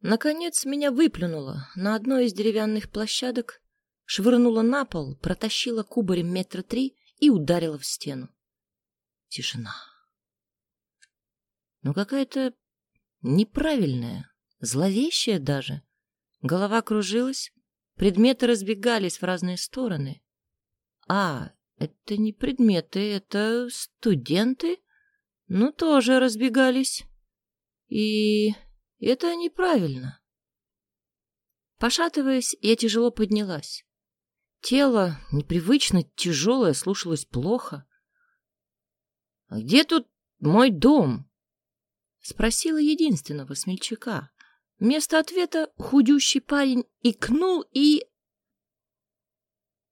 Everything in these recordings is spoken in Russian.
Наконец меня выплюнуло на одной из деревянных площадок, швырнула на пол, протащила кубарем метра три и ударила в стену. Тишина. Но какая-то неправильная, зловещая даже. Голова кружилась, предметы разбегались в разные стороны. А, это не предметы, это студенты? Ну, тоже разбегались. И это неправильно. Пошатываясь, я тяжело поднялась. Тело непривычно тяжелое, слушалось плохо. «А где тут мой дом?» — спросила единственного смельчака. Вместо ответа худющий парень икнул и...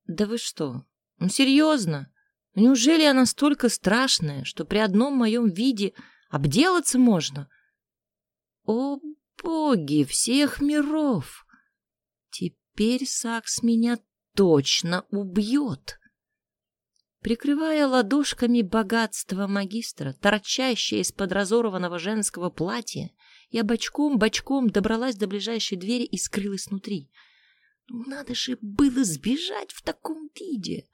«Да вы что? Ну, серьезно? Неужели она настолько страшная, что при одном моем виде обделаться можно? О, боги всех миров! Теперь Сакс меня точно убьет!» Прикрывая ладошками богатство магистра, торчащее из-под разорванного женского платья, я бочком-бочком добралась до ближайшей двери и скрылась внутри. Ну, надо же было сбежать в таком виде.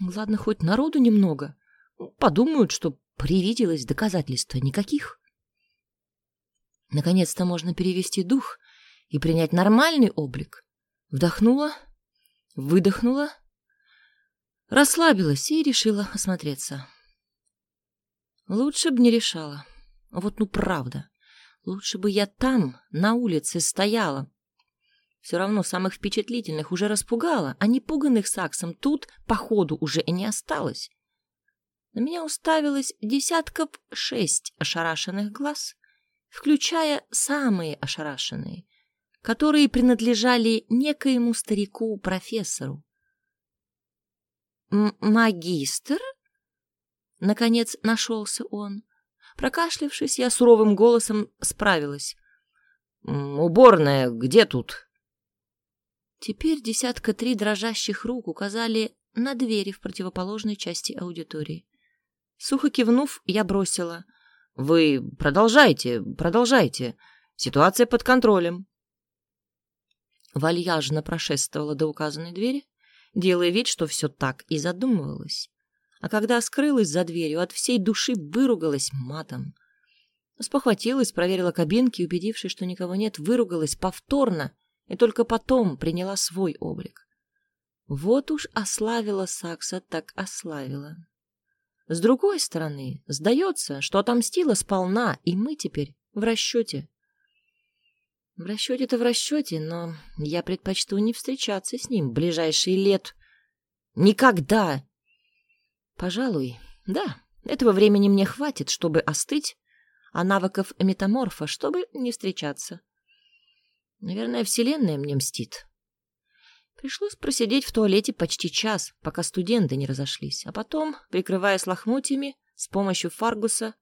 Ладно, хоть народу немного. Подумают, что привиделось доказательства никаких. Наконец-то можно перевести дух и принять нормальный облик. Вдохнула, выдохнула, расслабилась и решила осмотреться. Лучше бы не решала. Вот ну правда. Лучше бы я там, на улице, стояла. Все равно самых впечатлительных уже распугала, а непуганных саксом тут, походу, уже и не осталось. На меня уставилось десятков шесть ошарашенных глаз, включая самые ошарашенные, которые принадлежали некоему старику-профессору. «Магистр?» Наконец нашелся он. Прокашлявшись, я суровым голосом справилась. «Уборная где тут?» Теперь десятка три дрожащих рук указали на двери в противоположной части аудитории. Сухо кивнув, я бросила. «Вы продолжайте, продолжайте. Ситуация под контролем». Вальяжно прошествовала до указанной двери, делая вид, что все так и задумывалось а когда скрылась за дверью, от всей души выругалась матом. Спохватилась, проверила кабинки, убедившись, что никого нет, выругалась повторно и только потом приняла свой облик. Вот уж ославила Сакса, так ославила. С другой стороны, сдается, что отомстила сполна, и мы теперь в расчете. В расчете-то в расчете, но я предпочту не встречаться с ним ближайшие лет. Никогда! Пожалуй, да, этого времени мне хватит, чтобы остыть, а навыков метаморфа, чтобы не встречаться. Наверное, Вселенная мне мстит. Пришлось просидеть в туалете почти час, пока студенты не разошлись, а потом, прикрываясь лохмотьями, с помощью Фаргуса,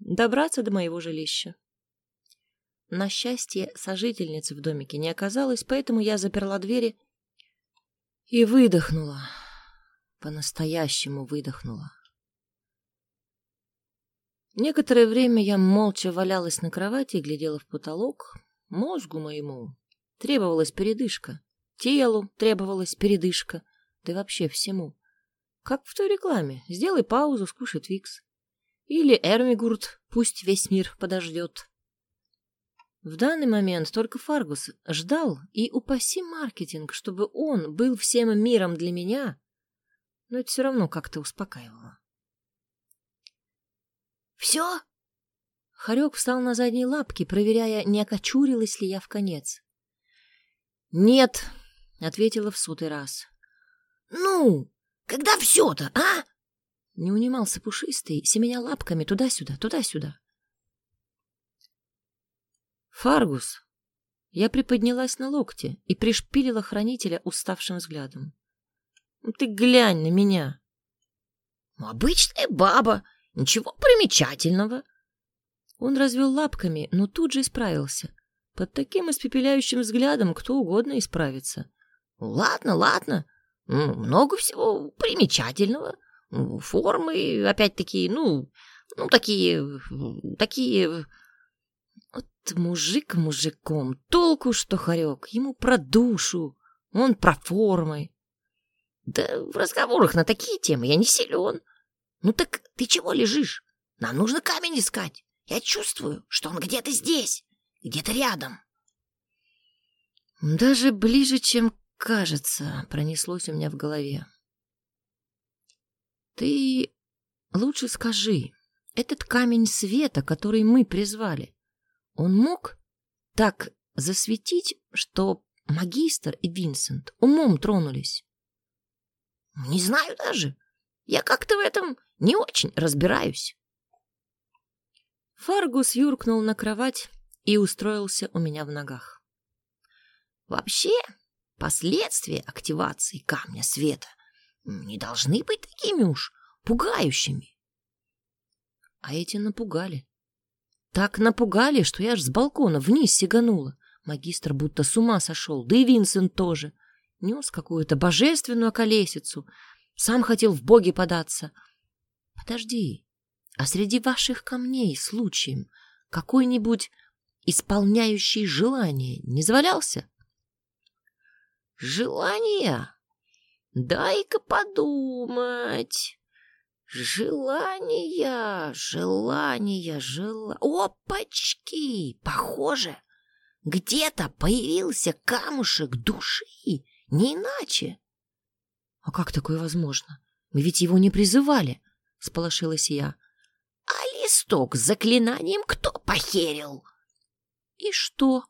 добраться до моего жилища. На счастье, сожительницы в домике не оказалось, поэтому я заперла двери и выдохнула по-настоящему выдохнула. Некоторое время я молча валялась на кровати и глядела в потолок. Мозгу моему требовалась передышка, телу требовалась передышка, да и вообще всему. Как в той рекламе. Сделай паузу, скушай Твикс. Или Эрмигурт, пусть весь мир подождет. В данный момент только Фаргус ждал, и упаси маркетинг, чтобы он был всем миром для меня, но это все равно как-то успокаивало. «Все?» Харек встал на задние лапки, проверяя, не окочурилась ли я в конец. «Нет», — ответила в сотый раз. «Ну, когда все-то, а?» Не унимался пушистый, семеня лапками туда-сюда, туда-сюда. «Фаргус!» Я приподнялась на локте и пришпилила хранителя уставшим взглядом. Ну, ты глянь на меня. Ну, обычная баба, ничего примечательного. Он развел лапками, но тут же исправился. Под таким испепеляющим взглядом кто угодно исправится. Ладно, ладно. Много всего примечательного. Формы, опять-таки, ну, ну, такие, такие... Вот мужик мужиком, толку что хорек, ему про душу, он про формы. Да в разговорах на такие темы я не силен. Ну так ты чего лежишь? Нам нужно камень искать. Я чувствую, что он где-то здесь, где-то рядом. Даже ближе, чем кажется, пронеслось у меня в голове. Ты лучше скажи, этот камень света, который мы призвали, он мог так засветить, что магистр и Винсент умом тронулись? Не знаю даже. Я как-то в этом не очень разбираюсь. Фаргус юркнул на кровать и устроился у меня в ногах. Вообще, последствия активации камня света не должны быть такими уж пугающими. А эти напугали. Так напугали, что я аж с балкона вниз сиганула. Магистр будто с ума сошел, да и Винсент тоже. Нес какую-то божественную колесицу. Сам хотел в боги податься. Подожди, а среди ваших камней случаем какой-нибудь исполняющий желание не завалялся? Желания? Дай-ка подумать. Желания, желания, жела... Опачки! Похоже, где-то появился камушек души, не иначе. А как такое возможно? Мы ведь его не призывали, сполошилась я. А листок с заклинанием кто похерил? И что?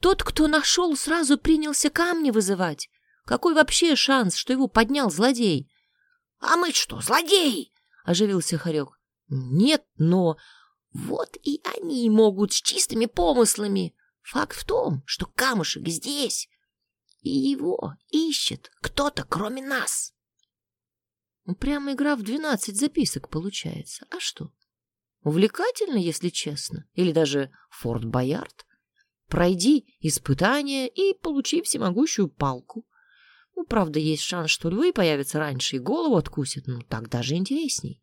Тот, кто нашел, сразу принялся камни вызывать. Какой вообще шанс, что его поднял злодей? — А мы что, злодеи? — оживился Харек. — Нет, но... Вот и они могут с чистыми помыслами. Факт в том, что камушек здесь, и его ищет кто-то, кроме нас. Прямо игра в двенадцать записок получается. А что? Увлекательно, если честно. Или даже Форт Боярд. Пройди испытание и получи всемогущую палку. Ну, правда, есть шанс, что львы появятся раньше и голову откусят. Ну, так даже интересней.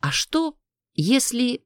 А что, если